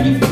Amém.